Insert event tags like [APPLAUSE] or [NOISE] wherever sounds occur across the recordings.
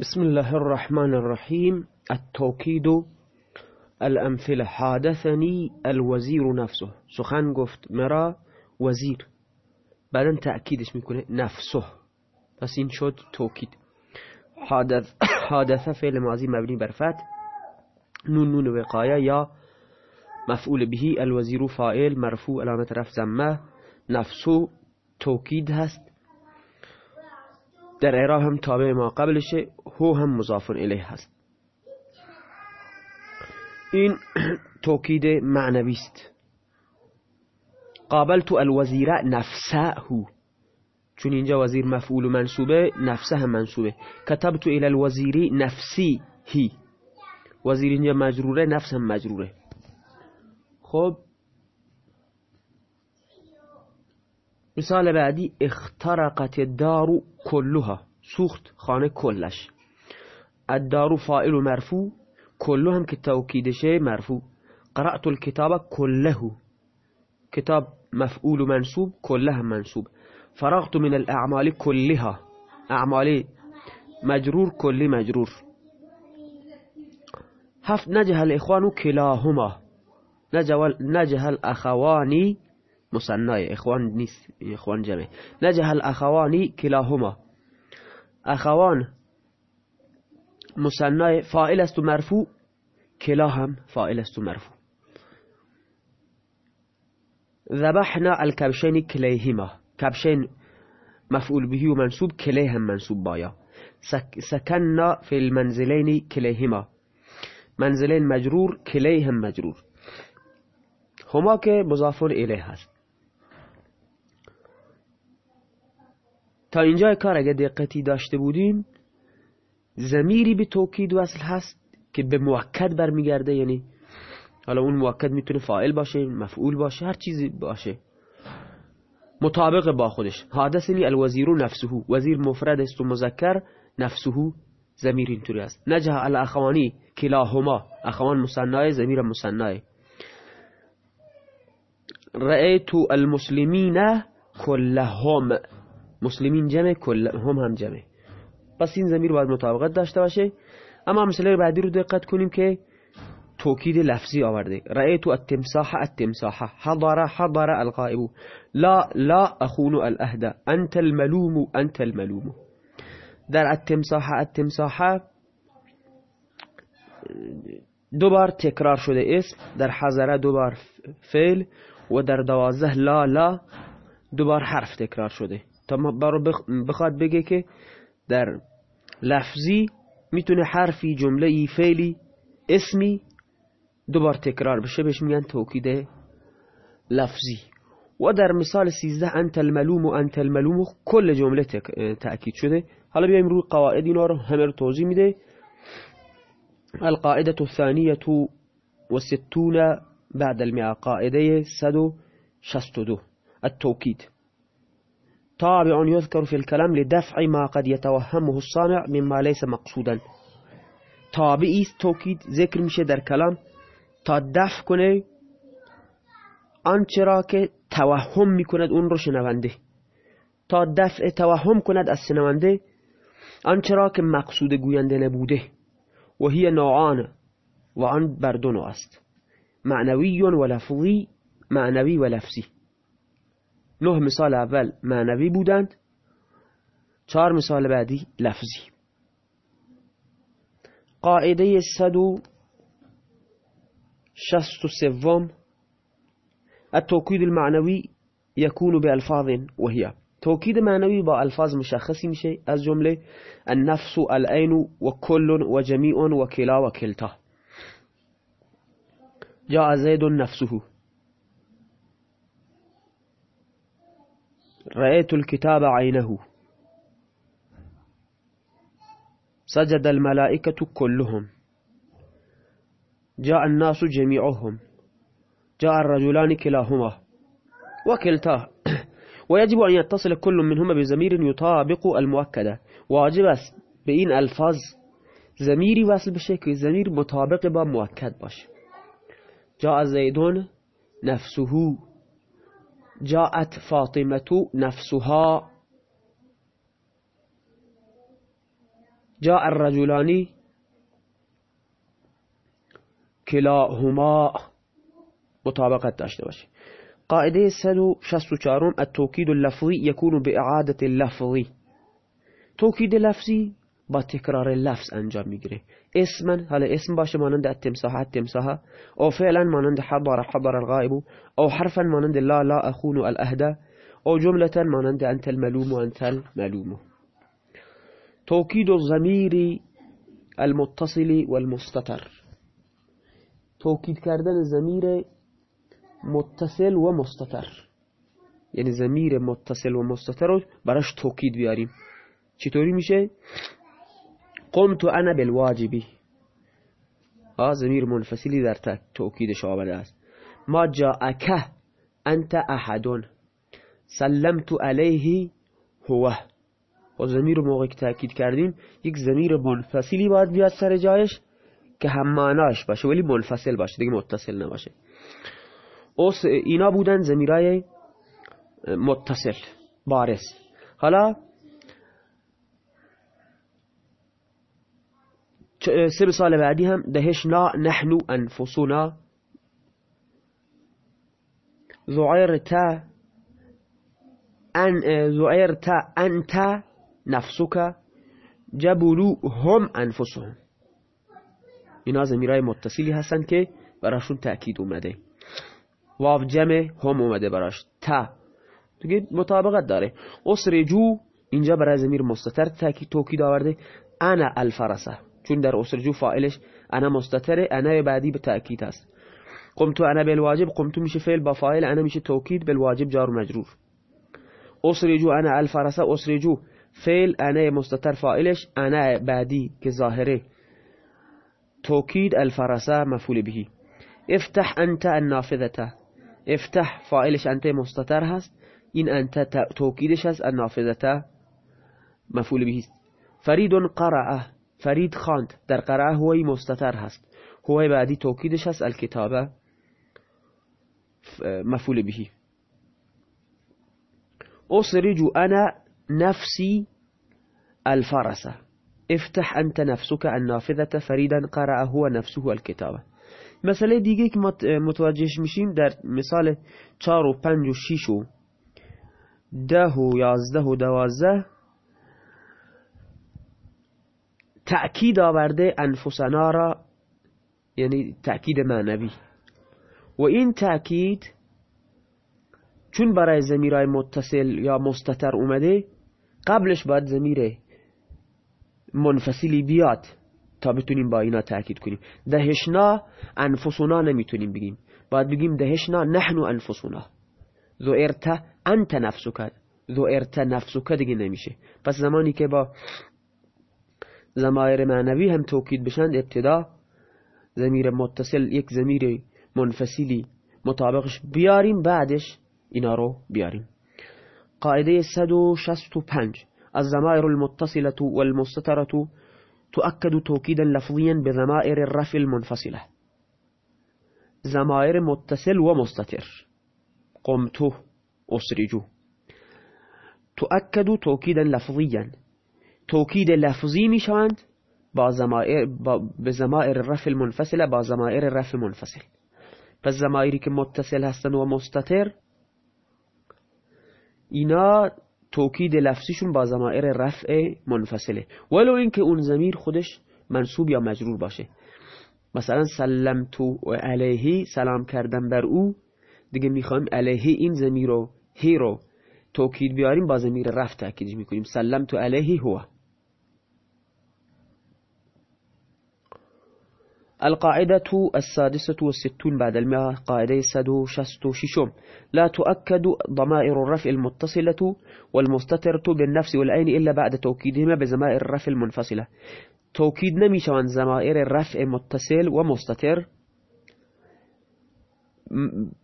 بسم الله الرحمن الرحيم. التوكيد الأمثلة. حادثني الوزير نفسه. سخن گفت مرا وزیر. بعدا تأکیدش می‌کنه نفسه. پس این شد توکید. حادث حادثه فعل ماضی مبنی بر فتح نون نون وقایه یا مفعول بهی الوزیر فائل مرفوع علامت رفع زمه نفسو توکید هست. در اعراب هم تابع ما قبلشه هو هم مضاف الیه هست. این [CLEARS THROAT] توکید معنوی است. قابلت الوزیر نفسه. چون اینجا وزیر مفعول و منصوبه نفسه هم منصوبه. کتبت الى الوزیری نفسی هی. وزیر اینجا مجروره نفس هم مجروره. خب مثال بعدی اخترقت الدار کلها. سوخت خانه کلش. الدار فائل و مرفوع. کلو هم که توکیدشه مرفوع. قرأت الكتاب کله کتاب مفعول منصوب هم منصوب. فرغت من الأعمال كلها اعمال مجرور كل مجرور. هفت نجه الاخوان كلاهما نجه الاخوان مصنع اخوان نیست اخوان جمع نجه الاخوان كلاهما اخوان مصنع فائل است مرفوع کلا هم فائل است مرفوع. ذبحنا الكبشين كليهما كبشين مفعول به ومنصوب كليهم منصوب بايا سكننا في المنزلين كليهما منزلين مجرور كليهم مجرور. هما که مضافون الیه هست. تا اینجا کار اگه دقتی داشته بودیم زمیری به توکید وصل هست که به موکد برمیگرده یعنی حالا اون موکد می‌تونه فائل باشه مفعول باشه هر چیزی باشه. مطابق با خودش. حادثنی الوزیر نفسه وزیر مفرد است و مذکر نفسه زمیر اینطوری است. نجه الاخوانی کلاهما. اخوان مصنعه زمیر مصنعه رأیت المسلمین کلهم. مسلمین جمع کلهم هم جمع. پس این زمیر باید مطابقت داشته باشه. اما مثل بعدی رو دقت کنیم که توکید لفظی آورده. رأيت التمساح التمساح. حضر حضر الغائب. لا لا أخون الأهدى أنت الملوم أنت الملوم. در التمساح التمساح دوبار تکرار شده اسم. در حضره دوبار فعل. و در دوازه لا لا دوبار حرف تکرار شده. تا برو بخواد بگه که در لفظی می‌تونه حرفی جمله فعلی اسمی دوبار تکرار بشه بهش میگن توکید لفظی. و در مثال سیزده انت الملوم و انت الملوم کل جمله تأکید شده. حالا بیایم روی قواعد اینا رو همه رو توضیح میده. القاعدة الثانية والستون بعد المئة قاعدة سدو شستدو التوكيد طابع يذكر في الكلام لدفع ما قد يتوهمه الصانع مما ليس مقصودا. تابعی توکید ذکر میشه در کلام. تا دفع کنه آنچه را که توهم می‌کند اون رو شنونده. تا دفع توهم کند از شنونده آنچه را که مقصود گوینده نبوده. و هی نوعان و آن بر دو نوع است. معنوی و لفظی معنوی و لفظی. نه مثال اول معنوی بودند چهار مثال بعدی لفظی. قاعده صد و شست و سوم التوكيد المعنوي يكون بألفاظ وهي توكيد معنوي با الفاظ مشخصی میشه از جمله النفس العين وكل وجميع وكلا وكلتا جاء زيد نفسه. رأيت الكتاب عينه. سجد الملائكة كلهم. جاء الناس جميعهم. جاء الرجلان كلاهما. وكلتاه [COUGHS] ويجب أن يتصل كل منهما بزمير يطابق المؤكدة. واجب این ألفاظ. زمیری وصل بشه که زمیر مطابق با مؤکد باشه جاء زیدون نفسه. جاءت فاطمة نفسها. جاء الرجلانی کلاهما مطابقت داشته باشه قاعده 164 التوكيد اللفظي يكون بإعادة اللفظي توكيد لفظی با تکرار لفظ انجام می‌گیره اسما حالا اسم باشه مانند التمساح التمساح. او فعلا مانند حضر حضر الغائب. او حرفا مانند لا لا اخون الاهدى او جملة مانند انت الملوم وانت الملوم. توكيد الضمير المتصل والمستتر. توكيد کردن زمیر متصل و مستتر. یعنی زمیر متصل و مستتر رو براش توکید بیاریم. چطوری میشه؟ قمت انا بالواجبی ها زمیر منفصلی در توکیدش آمده است. ما جاءک انت احدون سلمت علیه هو. و زمیر موقع که تاکید کردیم یک زمیر منفصلی باید بیاد سر جایش که هم معناش باشه ولی منفصل باشه دیگه متصل نباشه. اینا بودن زمیرای متصل بارس حالا سه مثال بعدی هم دهشنا نحن انفسنا زعرت ان زعرت انت نفسك جبلو هم انفسهم. اینا زمیرای متصلی هستن که براشون تأکید اومده. واو جمع هم اومده براش. تا دیگه مطابقت داره. اسرجو اینجا برای زمیر مستتر تأکید توکید آورده. انا الفرسه چون در اسرجو فائلش أنا مستتره أنا بعدی به تأکید هست قمتو أنا بالواجب قمتو میشه فعل با فاعل أنا میشه توکید بالواجب جار مجرور. اسرجو أنا الفرسه اسرجو فعل أنا مستتر فائلش أنا بعدی که ظاهره. توكيد الفرسة مفعول به. افتح أنت النافذة. افتح فاعلش أنت مستتر هست این أنت توكيدش هست النافذة مفعول به. فرید قرأه فرید خاند. در قرأه هوی مستتر هست. هوی بعدی توكيدش هست. الكتابة مفعول به. أسرج أنا نفسي الفرسة افتح انت نفسك النافذة. فريدا قرأ هو نفسه الكتابة مسئله دیگه که متوجهش میشیم در مثال چار و پنج و شیش و ده و یازده و دوازده تأکید آورده انفسنا را یعنی تأکید معنوی. و این تأکید چون برای زمیرای متصل یا مستتر اومده قبلش باید زمیره منفصلی بیاد تا بتونیم با اینا تاکید کنیم. دهشنا انفسونا نمی‌تونیم بگیم. باید بگیم دهشنا نحن انفسونا ذو ارتا انت نفسک ذو ارتا نفسک دیگه نمیشه. پس زمانی که با زمایر معنوی هم توکید بشند ابتدا زمیر متصل یک زمیر منفصلی مطابقش بیاریم بعدش اینا رو بیاریم. قاعده 165 الزمائر المتصلة والمستترة تؤكد توكيدا لفظيا بضمائر الرفع المنفصلة. زمائر متصل ومستتر قمت أسرج تؤكد توكيدا لفظيا توكيد لفظي می‌شوند با زمائر به زمائر الرفع المنفصله با زمائر الرفع المنفصل پس زمائری که متصل هستن و مستتر اینا توکید لفظیشون با زمائر رفع منفصله. ولو اینکه اون زمیر خودش منصوب یا مجرور باشه. مثلا سلم تو علیهی سلام کردم بر او دیگه می‌خوایم علیهی این زمیر رو هی رو توکید بیاریم با زمیر رفع تاکیدش می‌کنیم. سلم تو علیهی هو. القاعدة السادسة والستون بعد المئة قاعدة سدو شستو ششم لا تؤكد ضمائر الرفع المتصلة والمستترة بالنفس والعين إلا بعد توكيدهما بزمائر الرفع المنفصلة. توكيد نميشوان زمائر الرفع متصل ومستتر.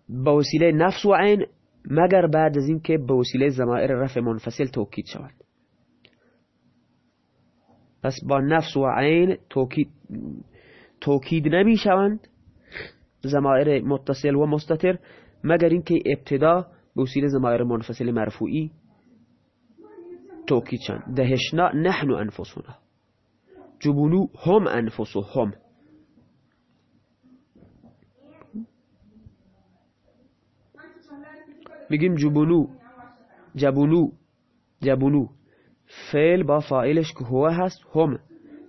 بوسيلة نفس وعين مگر بعد از اینکه به زمائر رفع منفصل توكيد شوان پس با نفس و عین توکید توکید نمی شوند زمایر متصل و مستتر مگر اینکه ابتدا به وسیله زمایر منفصل مرفوعی. توکید شوند دهشنا نحن انفسنا. جبنو هم انفسهم میگیم جبنو جبنو جبنو فعل با فاعلش که هو هست هم.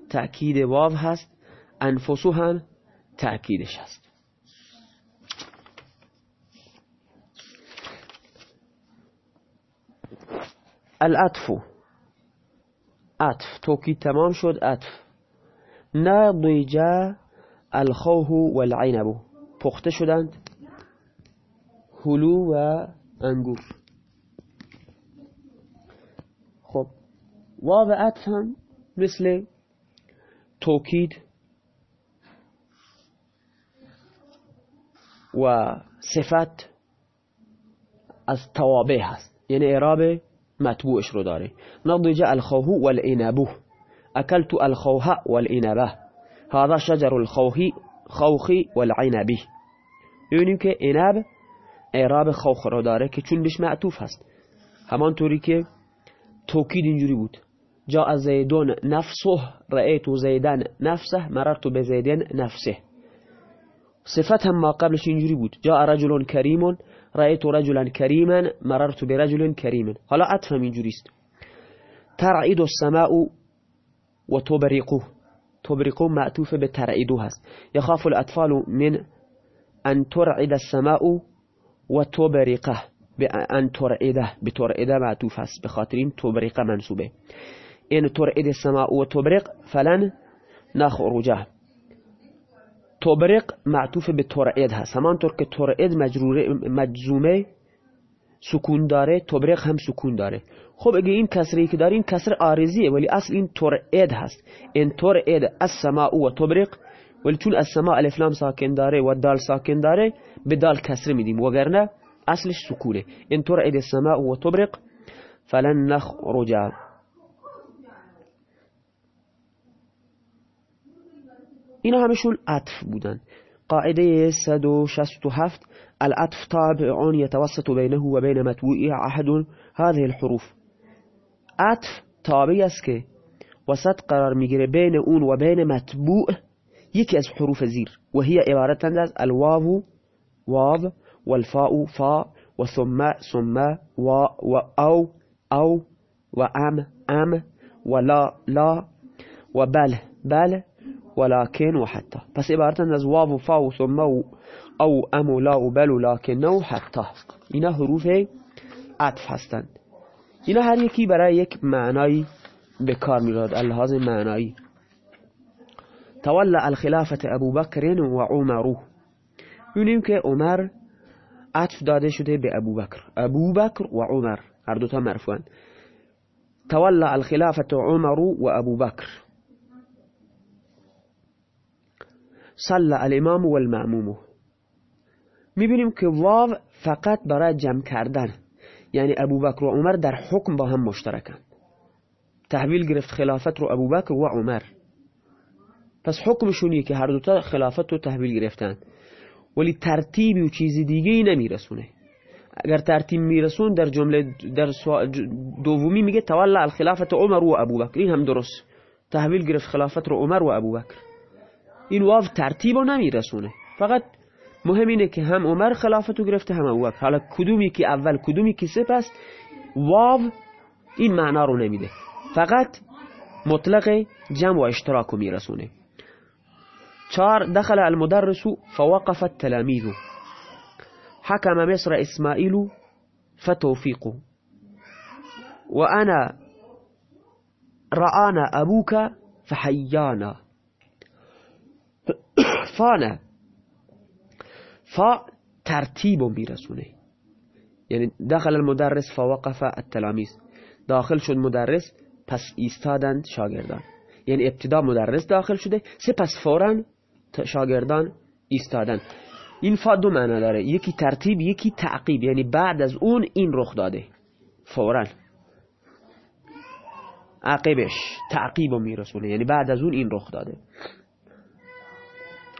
تأکید واو هست انفسو هم تأکیدش هست العطف. عطف. توکید تمام شد. عطف. نضج الخوه والعنب. پخته شدند. هلو و انگور. خب واو عطف هم مثل توکید و صفت از توابع هست. یعنی اعراب مطبوعش رو داره. نضج الخوه والعنبه. اکلت الخوه والعنبه. هذا شجر الخوه خوخی والعنبی ببینیم که عنب اعراب خوخ رو داره که چون بهش معطوف هست. همانطوری که توکید اینجوری بود. جاء زیدون نفسه رأیت زیدن نفسه مررت به زیدن نفسه. صفت هم ما قبلش اینجوری بود. جاء رجل کریم رأیت رجلا کریما مررت برجل کریم حالا عطف هم اینجوری است ترعید السماء و تبرقو تبرقو معطوف به ترعیدو هست. یخاف الاطفال من ان ترعد السماء و تبرقه به ان ترعده به ترعده معطوف هست. به خاطر این تبرقه منصوبه. این ترعد السماء و فلن نخرجه. تبرق معطوف به ترعد هست. همانطور که ترعد مجزومه سکون داره تبرق هم سکون داره. خب اگه این کسری که داریم کسر آرزیه ولی اصل این ترعد هست. این ترعد السماء و تبرق ولی چون السماء الفلام ساکن داره و دال ساکن داره به دال کسر میدیم. وگرنه اصلش سکونه. این ترعد السماء و تبرق فلن نخرج اینا همشون عطف بودن. قاعدة 167 العطف تابع يتوسط بينه وبين متبوئه عهد هذه الحروف. عطف تابعی است که وسط قرار میگیره بین اون و بین متبوع یکی از حروف زیر و هي عبارتند از الواو واو والفاء فا و ثم ثم و, و أو أو و ام ام و لا لا و بل بل ولكن وحتى. پس عبارتند از واو و فا و ثم و أو أم و لا و بل و لکن و حتی اینا حروف عطف هستند. اینا هر یکی برای یک معنایی به کار میراد اللحاظ معنایی. تولى الخلافت أبو بکر و عمرو ببینیم که عمر عطف داده شده به ابو بکر. ابو بکر و عمر هر دوتا مرفوعن تولى الخلافت عمر و ابو بکر. صلى الامام و المعموم می‌بینیم که واو فقط برای جمع کردن. یعنی ابو بکر و عمر در حکم با هم مشترکن. تحویل گرفت خلافت رو ابو بکر و عمر. پس حکمشونیه که هر دوتا خلافت رو تحویل گرفتن. ولی ترتیبی و چیزی دیگه ای نمیرسونه. اگر ترتیب میرسون در جمله در دومی میگه تولا الخلافت عمر و ابو بکر این هم درست. تحویل گرفت خلافت رو عمر و ابو بکر این واو ترتیب رو نمیرسونه. فقط مهم اینه که هم عمر خلافت گرفته هم ابو بکر. حالا کدومی که اول کدومی که سپس واو این معنا رو نمیده. فقط مطلق جمع و اشتراک رو میرسونه. چار دخل المدرس فوقف التلاميذ. حكم مصر إسماعيل فتوفيق وأنا رآنا أبوك فحيانا فانا فا ترتیب میرسونه. یعنی داخل المدرس فوقف التلاميذ. داخل شد مدرس پس ایستادند شاگردان. یعنی ابتدا مدرس داخل شده سپس فورا شاگردان ایستادن این فا دو معنا داره. یکی ترتیب یکی تعقیب. یعنی بعد از اون این رخ داده. فورا. عقبش تعقیب و میرسونه. یعنی بعد از اون این رخ داده.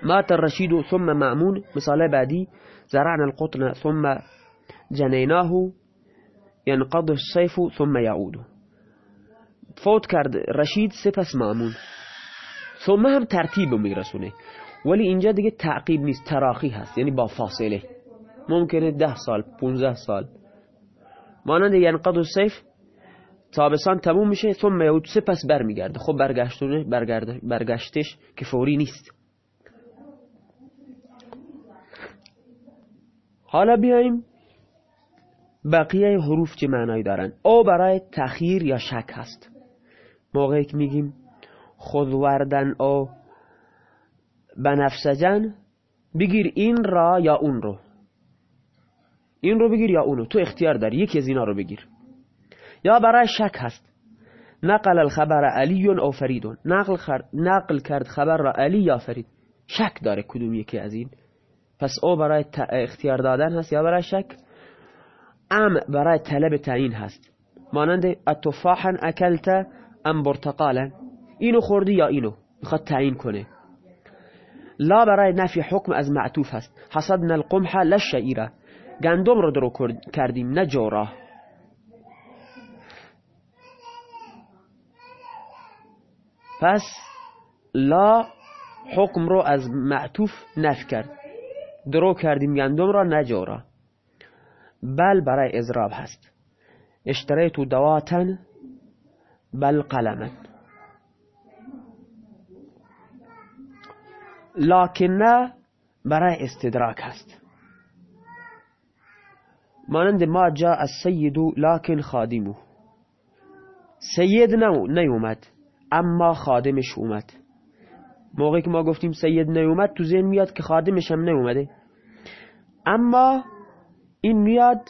مات الرشید ثم معمون مثال بعدی زرعنا القطن ثم جنیناه ينقض الصيف ثم يعود. فوت کرد رشید سپس معمون ثم هم ترتیب میرسونه. ولی اینجا دیگه تعقیب نیست تراخی هست یعنی با فاصله. ممکنه ده سال 15 سال. مانند یعنی قد و سیف تابستان تموم میشه ثم یعود سپس برمیگرده. خب برگشتونه برگشتش که فوری نیست. حالا بیایم بقیه حروف چه معنایی دارن؟ او برای تخییر یا شک هست. موقعی که میگیم خود وردن او بنفسجن بگیر این را یا اون رو. این رو بگیر یا اونو. تو اختیار داری. یکی از اینا رو بگیر. یا برای شک هست. نقل الخبر علی او فریدون. نقل, نقل کرد خبر را علی یا فرید. شک داره کدوم یکی از این. پس او برای اختیار دادن هست یا برای شک؟ ام برای طلب تعیین هست. مانند اتفاحا اکلت ام برتقالا. اینو خوردی یا اینو؟ می‌خواد تعیین کنه. لا برای نفی حکم از معطوف هست. حصدنا القمح لشعیره گندم رو درو کردیم نه جورا. پس لا حکم رو از معطوف نف کرد. درو کردیم گندم را نجورا بل برای ازراب هست. اشتریت دواتن بل قلمن لکن برای استدراک هست. مانند ما جا از سیدو لکن خادمو سید نیومد اما خادمش اومد. موقعی که ما گفتیم سید نیومد تو ذهن میاد که خادمش هم نیومده. اما این میاد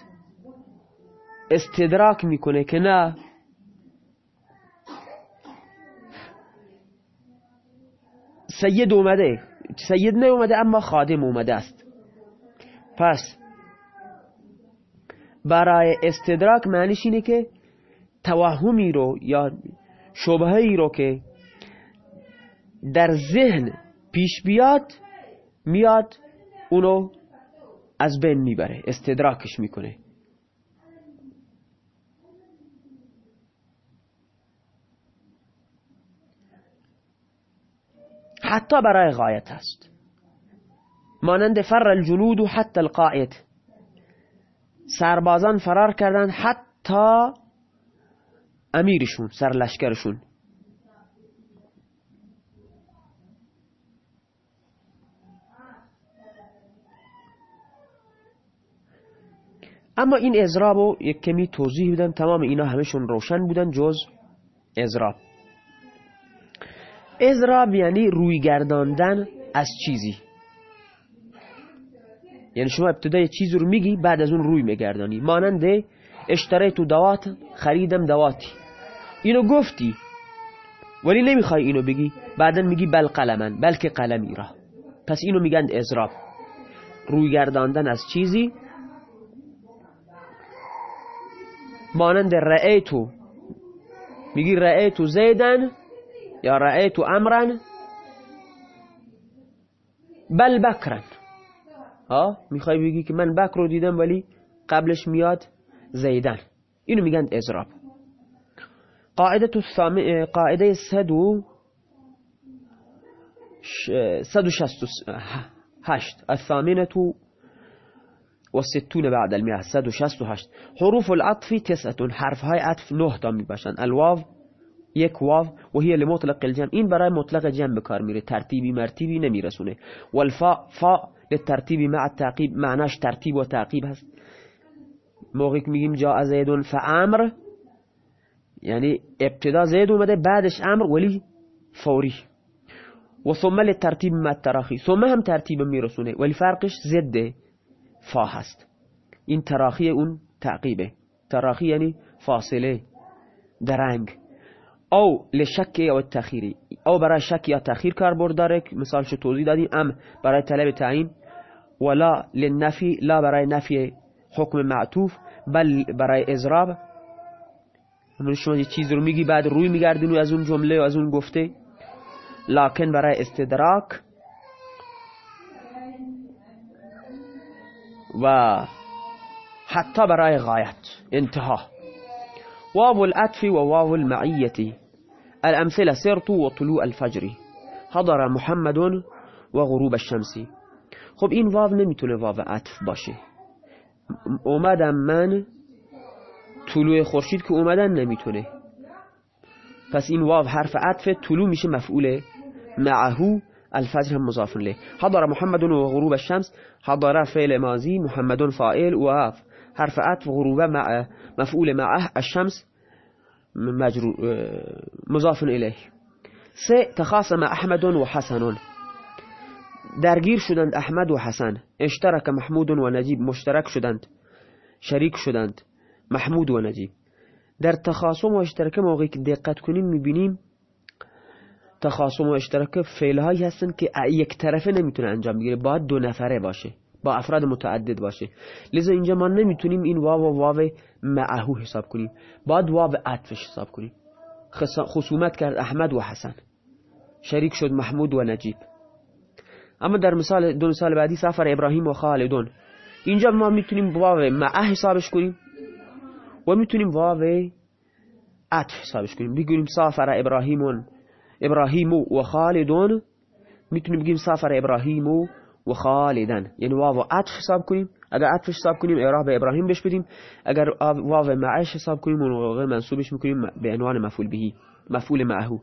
استدراک می‌کنه که نه. سید اومده. سید نیومده اما خادم اومده است. پس برای استدراک معنیش اینه که توهمی رو یا شبهی رو که در ذهن پیش بیاد میاد اونو از بین می‌بره استدراکش می‌کنه. حتی برای غایت هست. مانند فر الجنود و حتی القائد سربازان فرار کردن حتی امیرشون سرلشکرشون. اما این ازراب رو یک کمی توضیح بدم تمام اینا همشون روشن بودن جز ازراب ازراب یعنی روی گرداندن از چیزی. یعنی شما ابتدای چیزی رو میگی بعد از اون روی میگردانی. مانند اشتری تو دوات خریدم دواتی. اینو گفتی ولی نمی‌خوای اینو بگی. بعدا میگی بل قلمن بلکه قلمی را. پس اینو میگن ازراب روی گرداندن از چیزی مانند رأیتو میگی رأیتو زیدن یا رأیتو امرن؟ بل بکرن. می‌خوای بگی که من بکر رو دیدم ولی قبلش میاد زیدن. اینو میگن ازراب قاعده الثامن قاعده سدو سدو شست هشت. الثامنة والستون بعد المئة سدو شست هشت حروف العطف تسعة. حرف های عطف نه تا میباشن الواو یک واو و هي لمطلق الجمع. این برای مطلق جمع بکار میره ترتیبی مرتیبی نمیرسونه والفا فا للترتیب مع التعقیب معناش ترتیب و تعقیب هست. موقعی که میگیم جا زیدون فأمر یعنی ابتدا زید اومده بعدش أمر ولی فوری و ثم للترتیب مع التراخی ثم هم ترتیب میرسونه ولی فرقش زد فا هست. این تراخی اون تعقیبه. تراخی یعنی فاصله درنگ او لشک یا تخیری او برای شک یا تخیر کار داره مثالش توضیح دادیم. ام برای طلب تعیین. ولا للنفی لا برای نفی حکم معطوف بل برای همون شما یه چیز رو میگی بعد روی میگردین و از اون جمله و از اون گفته. لکن برای استدراک. و حتی برای غایت انتها. واو العطف و واو المعیتی الأمثلة سرت وطلوع الفجر. حضر محمد و غروب الشمسی خب این واو نمی‌تونه واو عطف باشه. اومدم من طلوع خورشید که اومدن نمی‌تونه. پس این واو حرف عطف طلوع میشه مفعول معهو الفجر هم مضاف له حضر محمد و غروب الشمس حضر فعل ماضی محمد فاعل و حرف عطف غروب مع مفعول معه الشمس مجرور مضاف الیه سه تخاصم أحمد و حسن درگیر شدند أحمد و حسن. اشترک محمود و نجیب مشترک شدند. شریک شدند. محمود و نجیب. در تخاصم و اشتراک موقعی که دقت کنیم میبینیم تخاصم و اشتراک فعل هایی هستن که یک طرفه نمی‌تونه انجام بگیره. باید دو نفره باشه. با افراد متعدد باشه. لذا اینجا ما نمی‌تونیم این واو و واو معهو حساب کنیم. باید واو عطفش حساب کنیم. خصومت کرد احمد و حسن. شریک شد محمود و نجیب. اما در مثال دو مثال بعدی سفر ابراهیم و خالدون. اینجا ما می‌تونیم واو معه حسابش کنیم و می‌تونیم واو عطف حسابش کنیم. بگیم سافر ابراهیم ابراهیم و خالدون می‌تونیم بگیم سافر ابراهیم و خالدن یعنی واو عطف حساب کنیم اگر عطف حساب کنیم اعراب ابراهیم بش بدیم اگر واو معش حساب کنیم اون منصوبش می‌کنیم به عنوان مفعول بهی مفعول معه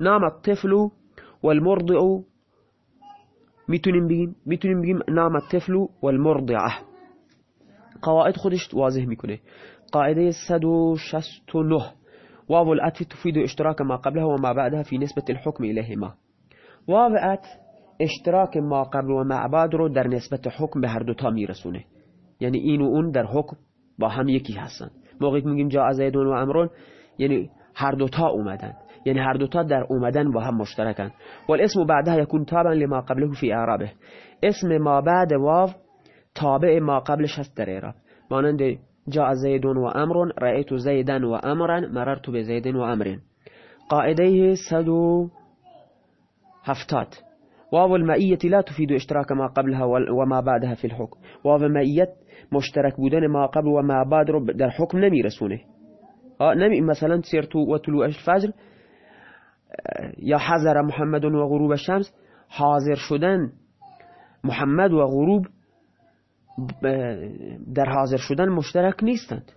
نام الطفل والمرضع می‌تونیم بگیم می‌تونیم بگیم نام الطفل والمرضعه قواعد خودش واضح می‌کنه قاعده 169 واو العطف تفيد اشتراك ما قبلها وما بعدها في نسبة الحكم إليهما. واو عطف اشتراک ما قبل و ما بعد رو در نسبت حکم به هر دوتا میرسونه. یعنی این و اون در حکم با هم یکی هستن. موقعی که میگیم جا زیدون و امرون یعنی هر دوتا اومدن. یعنی هر دوتا در اومدن با هم مشترکن. والاسم بعدها يكون تابعا لما قبله في اعرابه. اسم ما بعد واو تابع ما قبلش هست در اعراب. مانند جاء زيد وأمر رأيت زيدا وأمرا مررت بزيد وأمر. قائديه سدو هفتات. واو المائية لا تفيد اشتراك ما قبلها وما بعدها في الحكم. واو المائية مشترك بودن ما قبل وما بعد رب در حكم نمي رسونه آه، نمي مثلا سيرتو وتلو الفجر آه، يا حذر محمد وغروب الشمس. حاضر شدن محمد وغروب در حاضر شدن مشترک نیستند.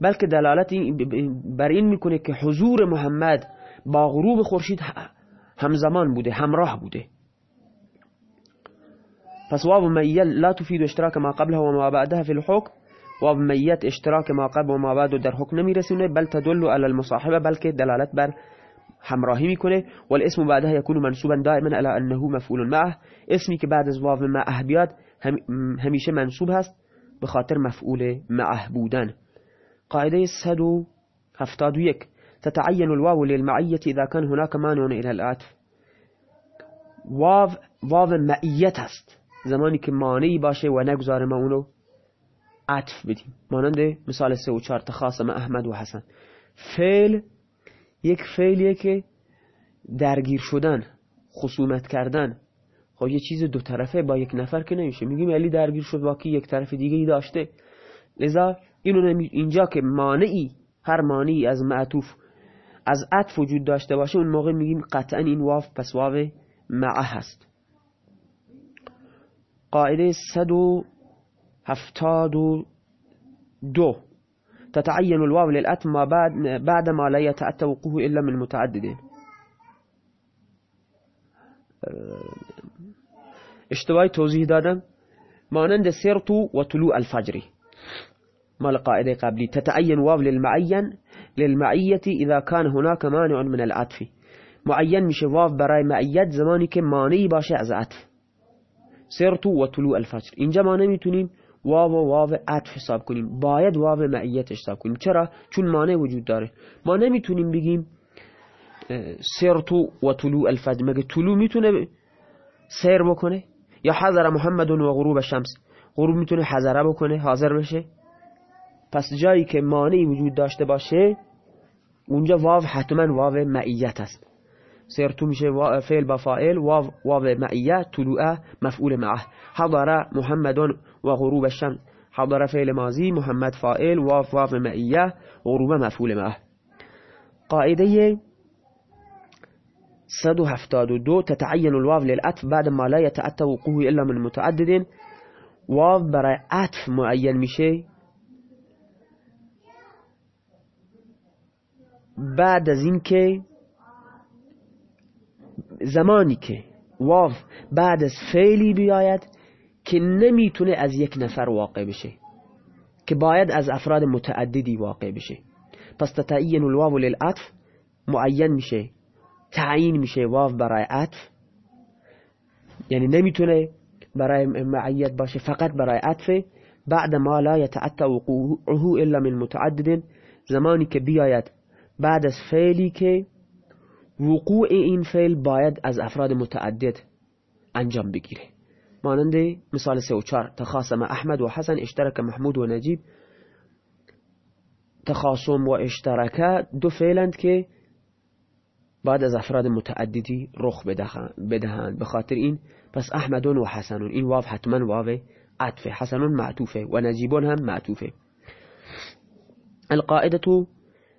بلکه دلالت بر این می‌کنه که حضور محمد با غروب خورشید همزمان بوده همراه بوده. پس واو میل لا تفید اشتراک ما قبلها و ما بعدها فی الحکم. واو میت اشتراک ما قبل و ما بعد در حکم نمیرسونه بل تدل على المصاحبه بلکه دلالت بر همراهی می‌کنه. والاسم بعدها يكون منصوبا دائما على انه مفعول معه. اسمی که بعد از واو معه بیاد همیشه منصوب هست به خاطر مفعول معه بودن. قاعده 171 تتعين الواو للمعية إذا كان هناك مانع إلى العطف. واو واو معیت است. زمانی که مانعی باشه و نگذاره ما اونو عطف بدیم. مانند مثال سه و چهار تخاصم احمد و حسن. فعل یک فعلیه که درگیر شدن خصومت کردن. خب یه چیز دو طرفه با یک نفر که نمیشه. میگیم علی درگیر شد کی یک طرف دیگه ای داشته. لذا اینو اینجا که مانعی هر مانعی از معطوف از عطف وجود داشته باشه اون موقع میگیم قطعا این واف پس واو معه هست. قاعده صد و هفتاد و دو. تتعين الواو للأتم ما بعد, بعد ما لا يتأتى وقوه إلا من متعددين اشتباهی توضیح دادم مانند سرت و طلوع الفجر. مال قاعده قبلی تتعين واو للمعين للمعية إذا كان هناك مانع من العطف. معين میشه واو برای معیت زمانی که مانعی باشه از عطف. سرت و طلوع الفجر. اینجا ما نمی‌تونیم واو و واو عطف حساب کنیم. باید واو معیت حساب کنیم. چرا؟ چون مانع وجود داره. ما نمی‌تونیم بگیم سرت و طلوع الفجر. مگه طلوع می‌تونه سیر بکنه؟ یا حضر محمد و غروب شمس غروب می‌تونه حضره بکنه حاضر بشه. پس جایی که مانعی وجود داشته باشه اونجا واو حتما واو معیت است. سرتو میشه فعل با فاعل واو واو معیت طلوع مفعول معه. حضر محمد و غروب الشمس. حضر فعل ماضی محمد فاعل واو واو معیه غروب مفعول معه. قاعده 172 تتعين الواو للعطف بعد ما لا يتأتى وقوعه إلا من متعدد. واو برای عطف معین میشه. بعد از اینکه زمانی که واو بعد از فعلی بیاید که نمی‌تونه از یک نفر واقع بشه که باید از افراد متعددی واقع بشه. پس تتعین الواو للعطف معین میشه. تعیین میشه واو برای عطف. یعنی نمی‌تونه برای معید باشه فقط برای عطف. بعد ما لا يتعطى وقوعه الا من متعدد. زمانی که بیاید بعد از فعلی که وقوع این فعل باید از افراد متعدد انجام بگیره. مانند مثال سه و چار تخاصم احمد و حسن اشترک محمود و نجیب. تخاصم و اشترک دو فعلند که بعد از افراد متعددی رخ بدهند. به خاطر این پس احمدون و حسنون. این واو حتما واو عطفه. حسنون معطوفه و نجیبون هم معطوفه. القاعدة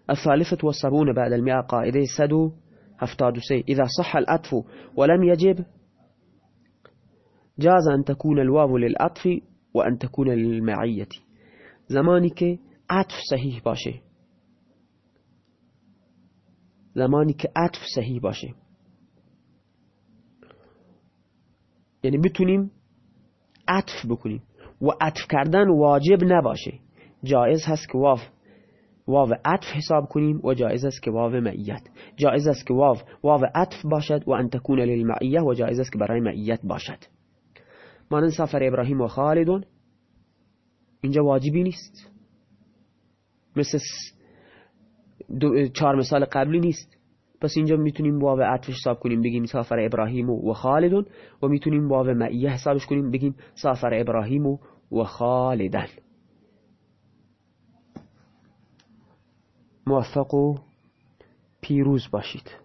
الثالثة والسبعون بعد المئة قاعدة سدو هفتاد سي إذا صح الأطف ولم يجب جاز أن تكون الواو للأطف وأن تكون للمعية. زمانك عطف صحيح باشه. زمانی که عطف صحیح باشه. یعنی بتونیم عطف بکنیم. و عطف کردن واجب نباشه. جایز هست که واو واو عطف حساب کنیم و جایز است که واو معیت. جایز است که واو واو عطف باشد و ان تکون للمعیه و جایز است که برای معیت باشد. مانند سفر ابراهیم و خالدون. اینجا واجبی نیست. مثل چهار مثال قبلی نیست. پس اینجا می‌تونیم واو عطفش حساب کنیم بگیم سافر ابراهیم و خالدون. و می‌تونیم واو معیه حسابش کنیم بگیم سافر ابراهیم و خالدن. موفق و پیروز باشید.